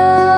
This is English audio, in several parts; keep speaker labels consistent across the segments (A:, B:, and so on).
A: somebody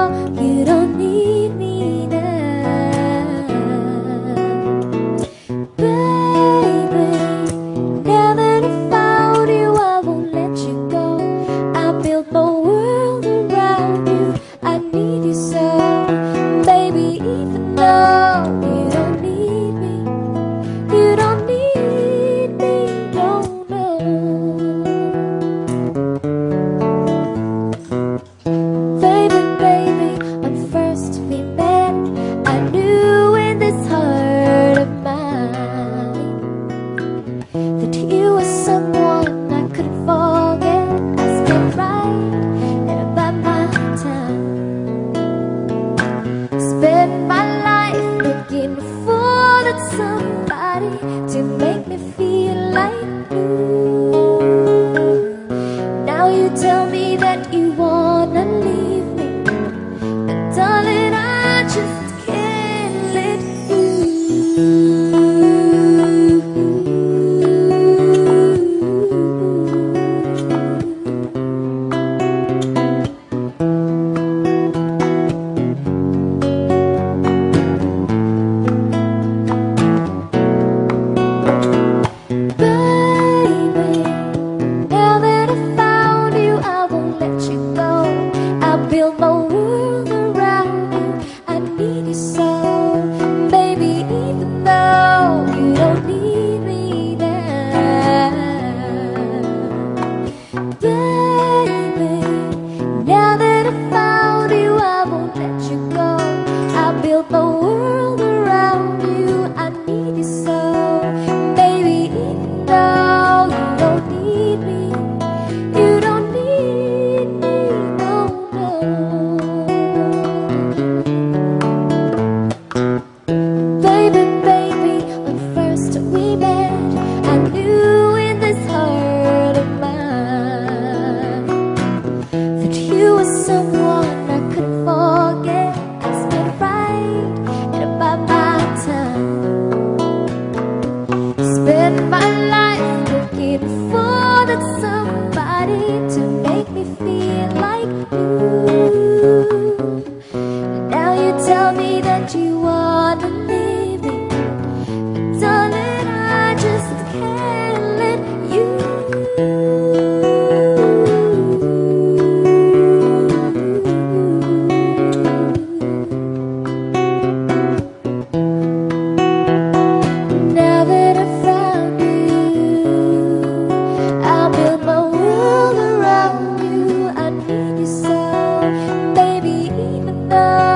A: to make me feel like you. the